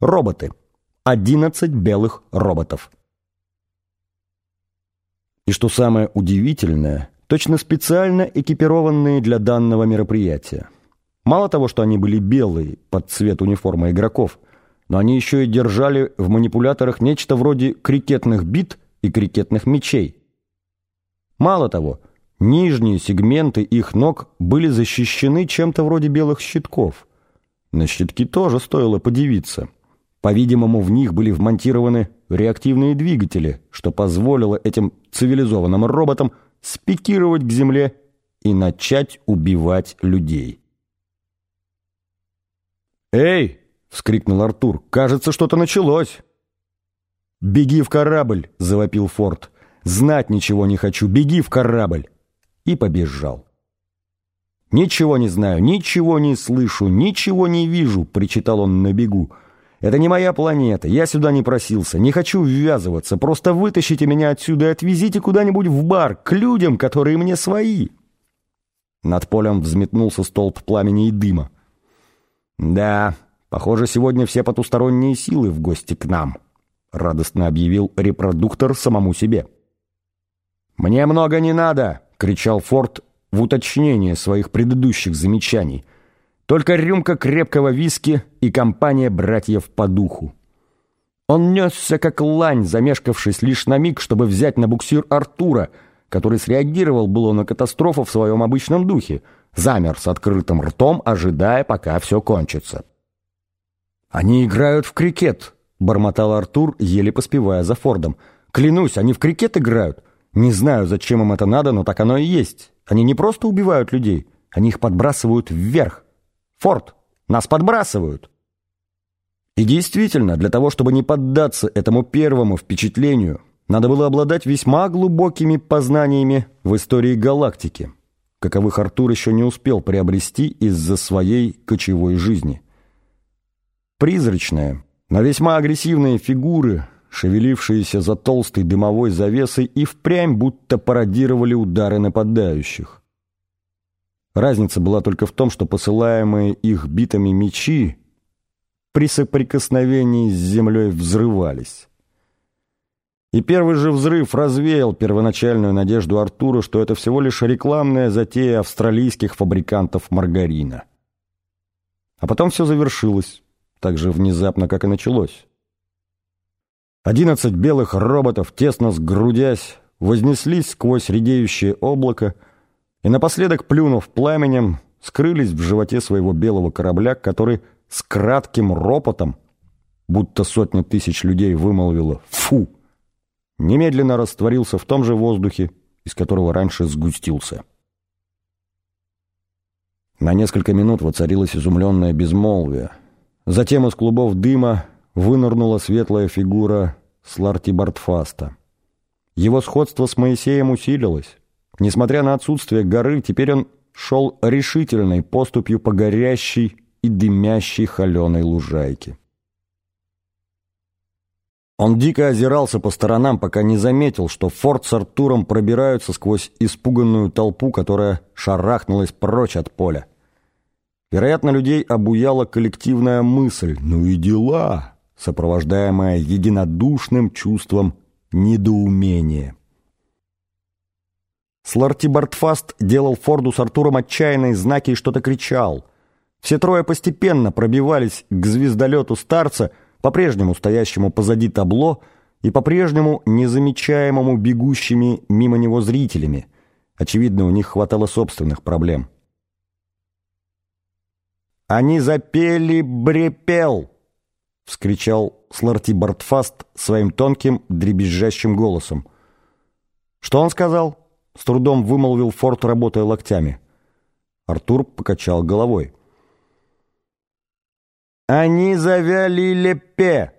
Роботы. 11 белых роботов. И что самое удивительное, точно специально экипированные для данного мероприятия. Мало того, что они были белые под цвет униформы игроков, но они еще и держали в манипуляторах нечто вроде крикетных бит и крикетных мячей. Мало того, нижние сегменты их ног были защищены чем-то вроде белых щитков. На щитки тоже стоило подивиться. По-видимому, в них были вмонтированы реактивные двигатели, что позволило этим цивилизованным роботам спикировать к земле и начать убивать людей. «Эй!» — вскрикнул Артур. «Кажется, что-то началось!» «Беги в корабль!» — завопил Форд. «Знать ничего не хочу! Беги в корабль!» И побежал. «Ничего не знаю, ничего не слышу, ничего не вижу!» — причитал он на бегу. «Это не моя планета, я сюда не просился, не хочу ввязываться, просто вытащите меня отсюда и отвезите куда-нибудь в бар, к людям, которые мне свои!» Над полем взметнулся столб пламени и дыма. «Да, похоже, сегодня все потусторонние силы в гости к нам», — радостно объявил репродуктор самому себе. «Мне много не надо!» — кричал Форд в уточнение своих предыдущих замечаний. «Только рюмка крепкого виски и компания братьев по духу». Он несся как лань, замешкавшись лишь на миг, чтобы взять на буксир Артура, который среагировал было на катастрофу в своем обычном духе — замер с открытым ртом, ожидая, пока все кончится. «Они играют в крикет», — бормотал Артур, еле поспевая за Фордом. «Клянусь, они в крикет играют. Не знаю, зачем им это надо, но так оно и есть. Они не просто убивают людей, они их подбрасывают вверх. Форд, нас подбрасывают!» И действительно, для того, чтобы не поддаться этому первому впечатлению, надо было обладать весьма глубокими познаниями в истории галактики каковых Артур еще не успел приобрести из-за своей кочевой жизни. Призрачная, но весьма агрессивные фигуры, шевелившиеся за толстой дымовой завесой, и впрямь будто пародировали удары нападающих. Разница была только в том, что посылаемые их битами мечи при соприкосновении с землей взрывались. И первый же взрыв развеял первоначальную надежду Артура, что это всего лишь рекламная затея австралийских фабрикантов маргарина. А потом все завершилось, так же внезапно, как и началось. Одиннадцать белых роботов, тесно сгрудясь, вознеслись сквозь редеющее облако и, напоследок плюнув пламенем, скрылись в животе своего белого корабля, который с кратким ропотом, будто сотня тысяч людей вымолвило «Фу!» немедленно растворился в том же воздухе, из которого раньше сгустился. На несколько минут воцарилось изумленное безмолвие. Затем из клубов дыма вынырнула светлая фигура Сларти Бартфаста. Его сходство с Моисеем усилилось. Несмотря на отсутствие горы, теперь он шел решительной поступью по горящей и дымящей холеной лужайке. Он дико озирался по сторонам, пока не заметил, что Форд с Артуром пробираются сквозь испуганную толпу, которая шарахнулась прочь от поля. Вероятно, людей обуяла коллективная мысль «ну и дела», сопровождаемая единодушным чувством недоумения. Сларти Бартфаст делал Форду с Артуром отчаянные знаки и что-то кричал. Все трое постепенно пробивались к звездолету старца — по-прежнему стоящему позади табло и по-прежнему незамечаемому бегущими мимо него зрителями. Очевидно, у них хватало собственных проблем. «Они запели брепел!» — вскричал Сларти Бартфаст своим тонким, дребезжащим голосом. «Что он сказал?» — с трудом вымолвил Форд, работая локтями. Артур покачал головой. «Они завяли лепе!»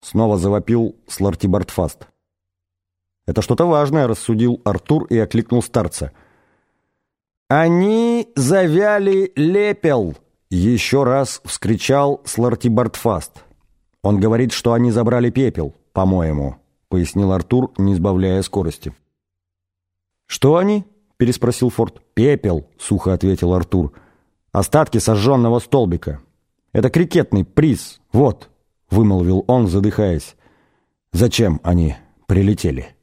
Снова завопил Сларти Бартфаст. «Это что-то важное», — рассудил Артур и окликнул старца. «Они завяли лепел!» — еще раз вскричал Сларти Бартфаст. «Он говорит, что они забрали пепел, по-моему», — пояснил Артур, не избавляя скорости. «Что они?» — переспросил Форд. «Пепел», — сухо ответил Артур. «Остатки сожженного столбика». Это крикетный приз, «Вот», — вымолвил он, задыхаясь, — «зачем они прилетели?»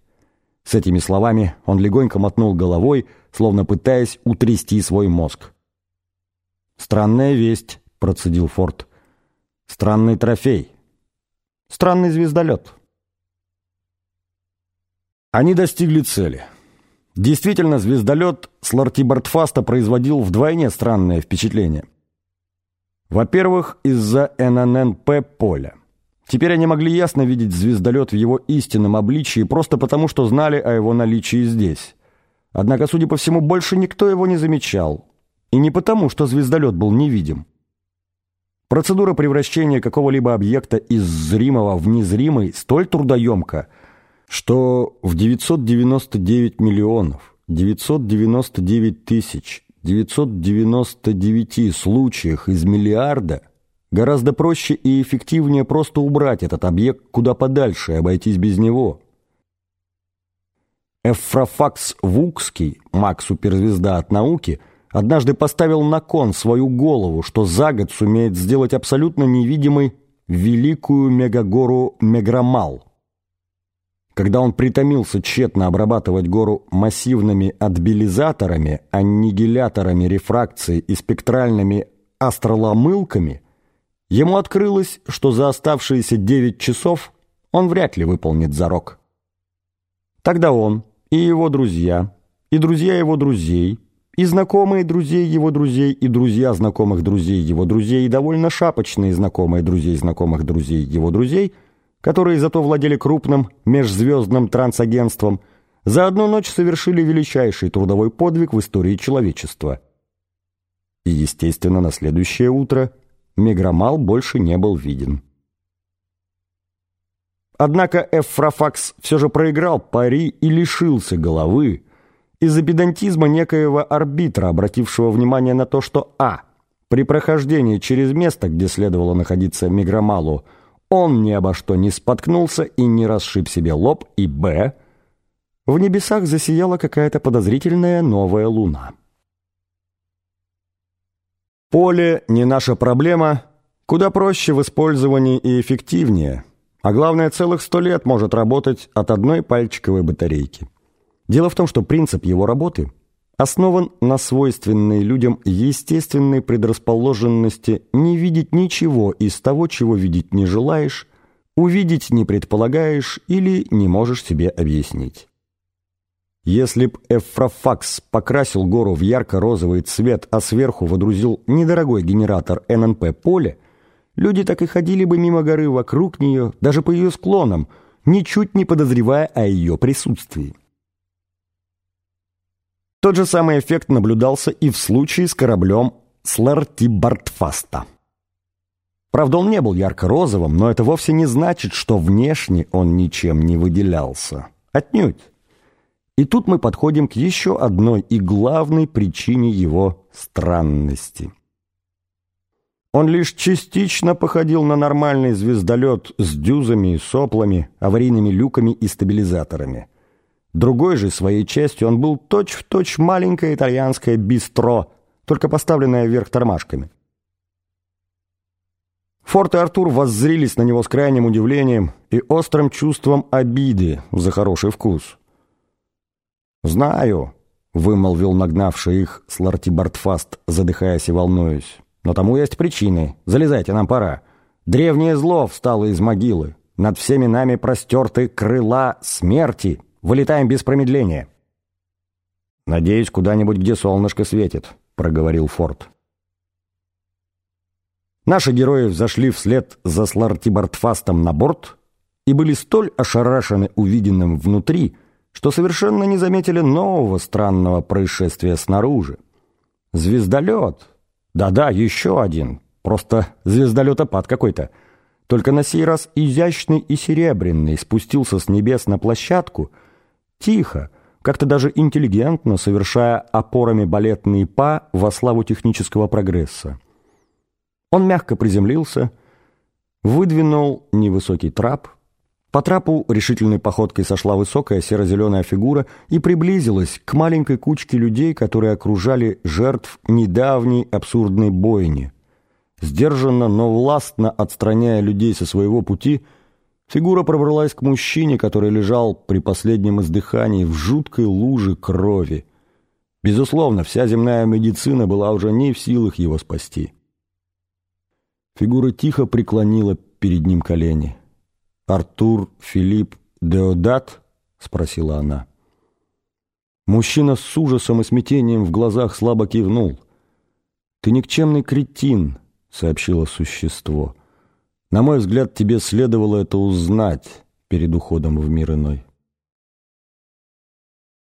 С этими словами он легонько мотнул головой, словно пытаясь утрясти свой мозг. «Странная весть», — процедил Форд. «Странный трофей. Странный звездолет». Они достигли цели. Действительно, звездолет с Лартибартфаста производил вдвойне странное впечатление. Во-первых, из-за НННП поля. Теперь они могли ясно видеть звездолет в его истинном обличии просто потому, что знали о его наличии здесь. Однако, судя по всему, больше никто его не замечал. И не потому, что звездолет был невидим. Процедура превращения какого-либо объекта из зримого в незримый столь трудоемка, что в 999 миллионов, 999 тысяч, 999 случаях из миллиарда гораздо проще и эффективнее просто убрать этот объект куда подальше и обойтись без него. Эфрофакс Вукский, маг-суперзвезда от науки, однажды поставил на кон свою голову, что за год сумеет сделать абсолютно невидимой великую мегагору Меграмал – когда он притомился тщетно обрабатывать гору массивными отбелизаторами, аннигиляторами рефракции и спектральными астроломылками, ему открылось, что за оставшиеся девять часов он вряд ли выполнит зарок. Тогда он и его друзья, и друзья его друзей, и знакомые друзей его друзей, и друзья знакомых друзей его друзей, и довольно шапочные знакомые друзей знакомых друзей его друзей – которые зато владели крупным межзвездным трансагентством, за одну ночь совершили величайший трудовой подвиг в истории человечества. И, естественно, на следующее утро Меграмал больше не был виден. Однако Эфрофакс все же проиграл пари и лишился головы из-за педантизма некоего арбитра, обратившего внимание на то, что а. При прохождении через место, где следовало находиться Меграмалу, он ни обо что не споткнулся и не расшиб себе лоб, и б. В небесах засияла какая-то подозрительная новая луна. Поле не наша проблема, куда проще в использовании и эффективнее, а главное, целых сто лет может работать от одной пальчиковой батарейки. Дело в том, что принцип его работы – основан на свойственной людям естественной предрасположенности не видеть ничего из того, чего видеть не желаешь, увидеть не предполагаешь или не можешь себе объяснить. Если б Эфрофакс покрасил гору в ярко-розовый цвет, а сверху водрузил недорогой генератор ННП-поле, люди так и ходили бы мимо горы вокруг нее, даже по ее склонам, ничуть не подозревая о ее присутствии. Тот же самый эффект наблюдался и в случае с кораблем Слэрти Бартфаста. Правда, он не был ярко-розовым, но это вовсе не значит, что внешне он ничем не выделялся. Отнюдь. И тут мы подходим к еще одной и главной причине его странности. Он лишь частично походил на нормальный звездолет с дюзами и соплами, аварийными люками и стабилизаторами – Другой же своей частью он был точь-в-точь точь маленькое итальянское бистро, только поставленное вверх тормашками. Форд и Артур воззрились на него с крайним удивлением и острым чувством обиды за хороший вкус. «Знаю», — вымолвил нагнавший их Сларти Бартфаст, задыхаясь и волнуясь. «Но тому есть причины. Залезайте, нам пора. Древнее зло встало из могилы. Над всеми нами простерты крыла смерти». Вылетаем без промедления». «Надеюсь, куда-нибудь, где солнышко светит», — проговорил Форд. Наши герои взошли вслед за Слартибартфастом на борт и были столь ошарашены увиденным внутри, что совершенно не заметили нового странного происшествия снаружи. Звездолет! Да-да, еще один. Просто звездолетопад какой-то. Только на сей раз изящный и серебряный спустился с небес на площадку — Тихо, как-то даже интеллигентно, совершая опорами балетные па во славу технического прогресса. Он мягко приземлился, выдвинул невысокий трап, по трапу решительной походкой сошла высокая серо-зеленая фигура и приблизилась к маленькой кучке людей, которые окружали жертв недавней абсурдной бойни. Сдержанно, но властно отстраняя людей со своего пути, фигура пробралась к мужчине, который лежал при последнем издыхании в жуткой луже крови. Безусловно, вся земная медицина была уже не в силах его спасти. Фигура тихо преклонила перед ним колени. «Артур Филипп Деодат?» — спросила она. Мужчина с ужасом и смятением в глазах слабо кивнул. «Ты никчемный кретин», — сообщило существо. «На мой взгляд, тебе следовало это узнать перед уходом в мир иной».